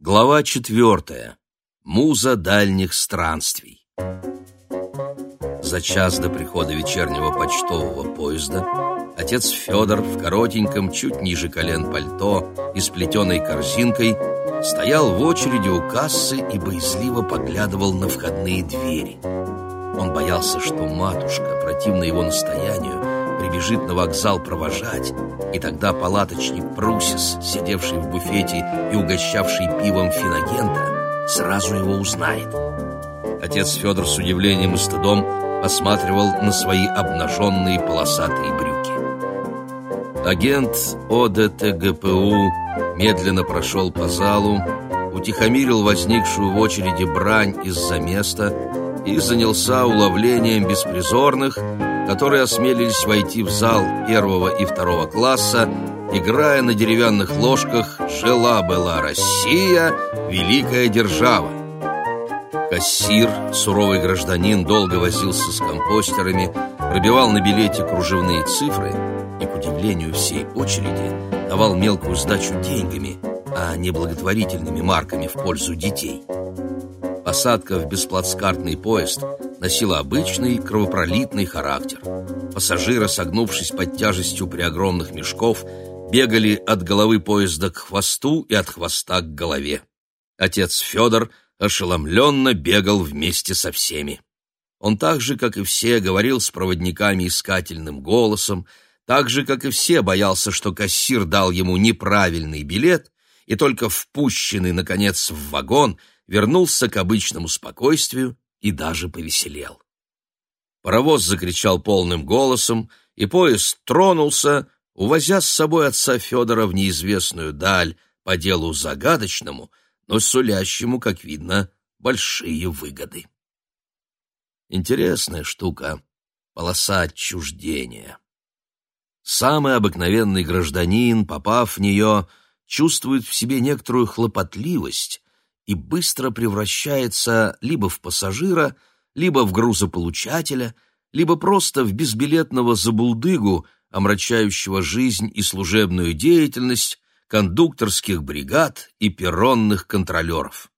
Глава четвертая. Муза дальних странствий. За час до прихода вечернего почтового поезда отец Федор в коротеньком, чуть ниже колен пальто и с плетеной корзинкой стоял в очереди у кассы и боязливо поглядывал на входные двери. Он боялся, что матушка, противно его настоянию, прибежит на вокзал провожать, и тогда палаточник Прусис, сидевший в буфете и угощавший пивом финагента, сразу его узнает. Отец Федор с удивлением и стыдом осматривал на свои обнаженные полосатые брюки. Агент ОДТГПУ медленно прошел по залу, утихомирил возникшую в очереди брань из-за места и занялся уловлением беспризорных, которые осмелились войти в зал первого и второго класса, играя на деревянных ложках «Жила-была Россия, великая держава». Кассир, суровый гражданин, долго возился с компостерами, пробивал на билете кружевные цифры и, к удивлению всей очереди, давал мелкую сдачу деньгами, а не благотворительными марками в пользу детей. Посадка в бесплацкартный поезд носила обычный кровопролитный характер. Пассажиры, согнувшись под тяжестью при огромных мешков, бегали от головы поезда к хвосту и от хвоста к голове. Отец Федор ошеломленно бегал вместе со всеми. Он так же, как и все, говорил с проводниками искательным голосом, так же, как и все, боялся, что кассир дал ему неправильный билет, и только впущенный, наконец, в вагон — вернулся к обычному спокойствию и даже повеселел. Паровоз закричал полным голосом, и поезд тронулся, увозя с собой отца Федора в неизвестную даль по делу загадочному, но сулящему, как видно, большие выгоды. Интересная штука — полоса отчуждения. Самый обыкновенный гражданин, попав в нее, чувствует в себе некоторую хлопотливость, и быстро превращается либо в пассажира, либо в грузополучателя, либо просто в безбилетного забулдыгу, омрачающего жизнь и служебную деятельность кондукторских бригад и перронных контролеров.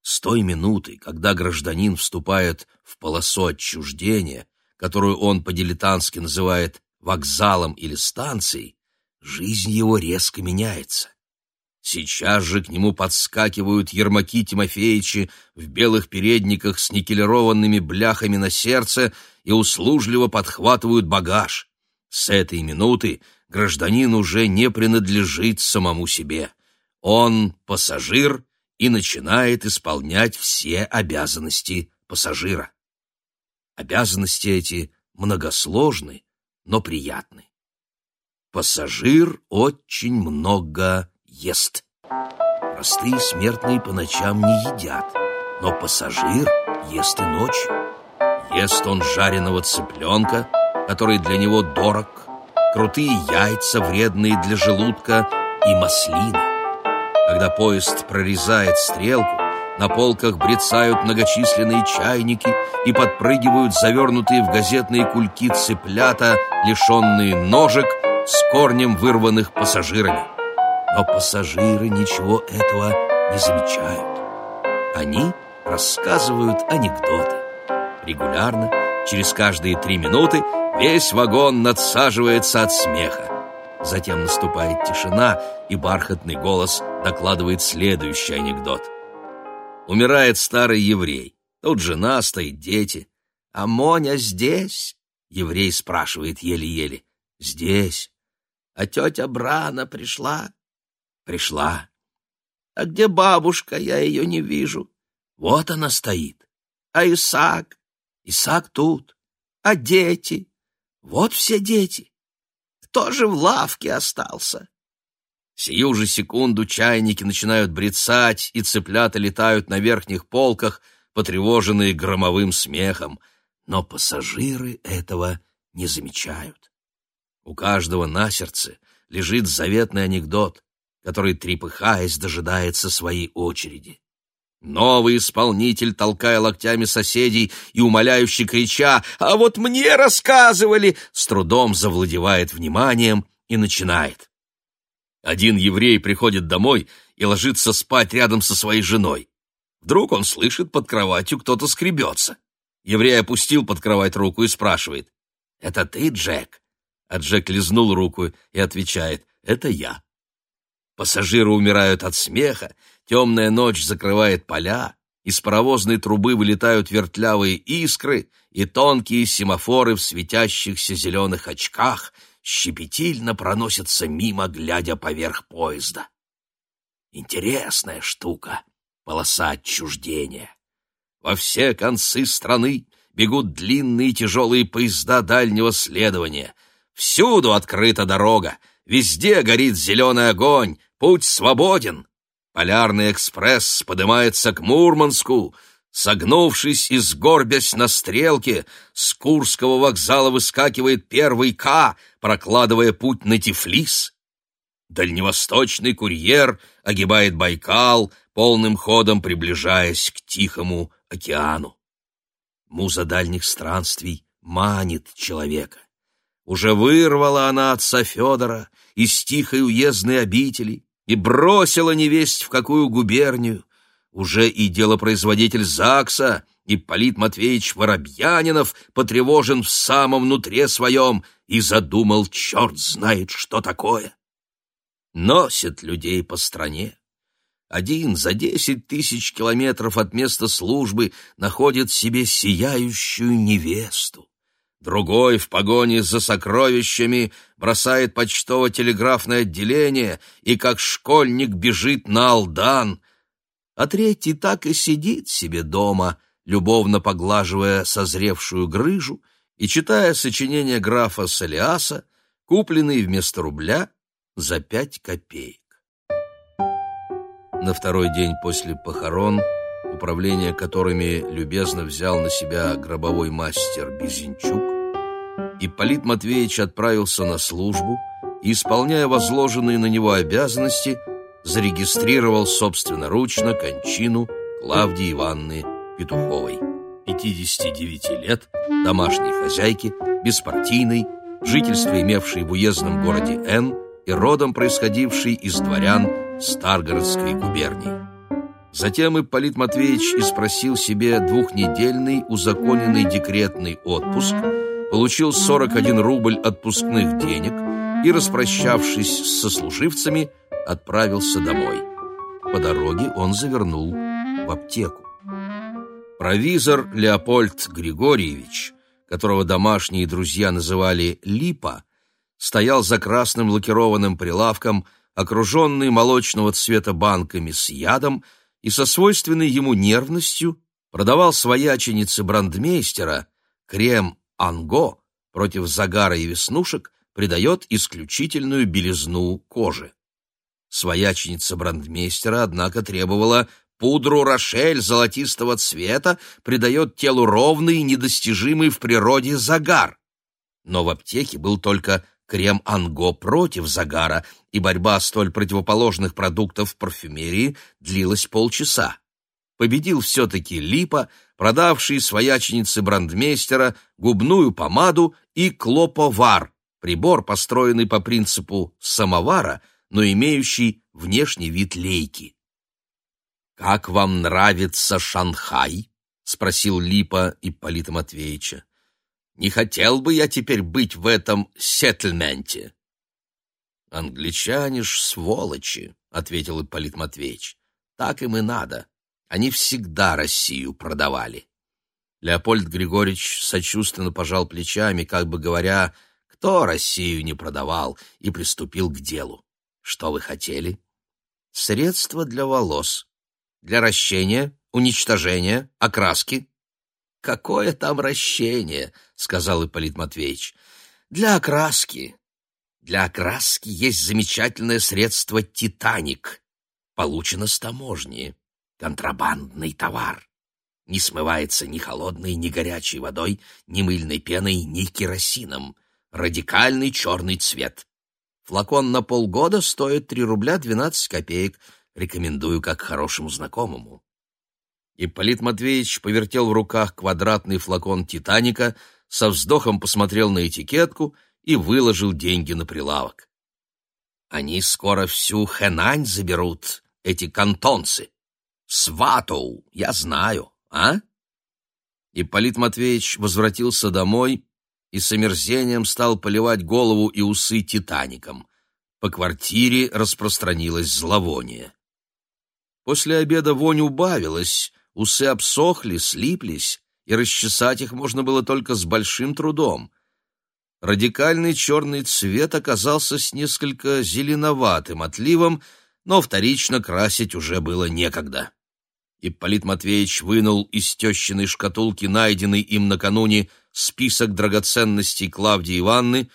С той минуты, когда гражданин вступает в полосу отчуждения, которую он по-дилетантски называет вокзалом или станцией, жизнь его резко меняется. Сейчас же к нему подскакивают Ермаки Тимофеевичи в белых передниках с никелированными бляхами на сердце и услужливо подхватывают багаж. С этой минуты гражданин уже не принадлежит самому себе. Он пассажир и начинает исполнять все обязанности пассажира. Обязанности эти многосложны, но приятны. Пассажир очень много ест. Простые смертные по ночам не едят, но пассажир ест и ночью. Ест он жареного цыпленка, который для него дорог, крутые яйца, вредные для желудка, и маслины. Когда поезд прорезает стрелку, на полках брецают многочисленные чайники и подпрыгивают завернутые в газетные кульки цыплята, лишенные ножек, с корнем вырванных пассажирами но пассажиры ничего этого не замечают. Они рассказывают анекдоты. Регулярно, через каждые три минуты, весь вагон надсаживается от смеха. Затем наступает тишина, и бархатный голос докладывает следующий анекдот. Умирает старый еврей. Тут жена, стоит дети. «А Моня здесь?» Еврей спрашивает еле-еле. «Здесь». «А тетя Брана пришла?» Пришла. А где бабушка? Я ее не вижу. Вот она стоит. А Исаак? Исаак тут. А дети? Вот все дети. Кто же в лавке остался? Сию же секунду чайники начинают брецать, и цыплята летают на верхних полках, потревоженные громовым смехом. Но пассажиры этого не замечают. У каждого на сердце лежит заветный анекдот который, трепыхаясь, дожидается своей очереди. Новый исполнитель, толкая локтями соседей и умоляюще крича «А вот мне рассказывали!» с трудом завладевает вниманием и начинает. Один еврей приходит домой и ложится спать рядом со своей женой. Вдруг он слышит, под кроватью кто-то скребется. Еврей опустил под кровать руку и спрашивает, «Это ты, Джек?» А Джек лизнул руку и отвечает, «Это я». Пассажиры умирают от смеха, темная ночь закрывает поля, из паровозной трубы вылетают вертлявые искры, и тонкие семафоры в светящихся зеленых очках щепетильно проносятся мимо, глядя поверх поезда. Интересная штука — полоса отчуждения. Во все концы страны бегут длинные тяжелые поезда дальнего следования. Всюду открыта дорога, везде горит зеленый огонь, Путь свободен. Полярный экспресс поднимается к Мурманску. Согнувшись и сгорбясь на стрелке, с Курского вокзала выскакивает первый К, прокладывая путь на Тифлис. Дальневосточный курьер огибает Байкал, полным ходом приближаясь к Тихому океану. Муза дальних странствий манит человека. Уже вырвала она отца Федора из тихой уездной обители, и бросила невесть в какую губернию. Уже и делопроизводитель ЗАГСа, Ипполит Матвеевич Воробьянинов потревожен в самом внутре своем и задумал черт знает что такое. Носит людей по стране. Один за десять тысяч километров от места службы находит себе сияющую невесту другой в погоне за сокровищами бросает почтово-телеграфное отделение и как школьник бежит на Алдан, а третий так и сидит себе дома, любовно поглаживая созревшую грыжу и читая сочинения графа Солиаса, купленные вместо рубля за пять копеек. На второй день после похорон, управление которыми любезно взял на себя гробовой мастер Безенчук, Ипполит Матвеевич отправился на службу и, исполняя возложенные на него обязанности, зарегистрировал собственноручно кончину Клавдии Ивановны Петуховой, 59 лет, домашней хозяйки, беспартийной, жительство имевшей в уездном городе Н и родом происходившей из дворян Старгородской губернии. Затем Ипполит Матвеевич испросил себе двухнедельный узаконенный декретный отпуск – получил 41 рубль отпускных денег и, распрощавшись с сослуживцами, отправился домой. По дороге он завернул в аптеку. Провизор Леопольд Григорьевич, которого домашние друзья называли Липа, стоял за красным лакированным прилавком, окруженный молочного цвета банками с ядом и со свойственной ему нервностью продавал свояченице брандмейстера крем анго против загара и веснушек придает исключительную белизну кожи. Свояченица брандмейстера, однако, требовала пудру Рошель золотистого цвета, придает телу ровный, недостижимый в природе загар. Но в аптеке был только крем Анго против загара, и борьба столь противоположных продуктов в парфюмерии длилась полчаса победил все-таки Липа, продавший свояченице брандмейстера губную помаду и клоповар, прибор, построенный по принципу самовара, но имеющий внешний вид лейки. «Как вам нравится Шанхай?» — спросил Липа Ипполита Матвеевича. «Не хотел бы я теперь быть в этом сеттельменте». «Англичане ж сволочи», — ответил Ипполит Матвеевич. «Так им и надо. Они всегда Россию продавали. Леопольд Григорьевич сочувственно пожал плечами, как бы говоря, кто Россию не продавал, и приступил к делу. Что вы хотели? Средства для волос. Для ращения, уничтожения, окраски. Какое там ращение, сказал Ипполит Матвеевич. Для окраски. Для окраски есть замечательное средство «Титаник». Получено с таможни контрабандный товар. Не смывается ни холодной, ни горячей водой, ни мыльной пеной, ни керосином. Радикальный черный цвет. Флакон на полгода стоит 3 рубля 12 копеек. Рекомендую как хорошему знакомому. Ипполит Матвеевич повертел в руках квадратный флакон «Титаника», со вздохом посмотрел на этикетку и выложил деньги на прилавок. «Они скоро всю Хэнань заберут, эти кантонцы? Сватоу, я знаю, а?» Ипполит Матвеевич возвратился домой и с омерзением стал поливать голову и усы титаником. По квартире распространилось зловоние. После обеда вонь убавилась, усы обсохли, слиплись, и расчесать их можно было только с большим трудом. Радикальный черный цвет оказался с несколько зеленоватым отливом, но вторично красить уже было некогда. Ипполит Матвеевич вынул из тещиной шкатулки, найденный им накануне, список драгоценностей Клавдии Ивановны,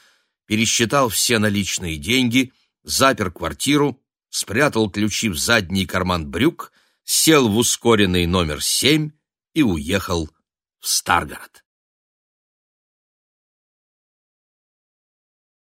пересчитал все наличные деньги, запер квартиру, спрятал ключи в задний карман брюк, сел в ускоренный номер семь и уехал в Старгород.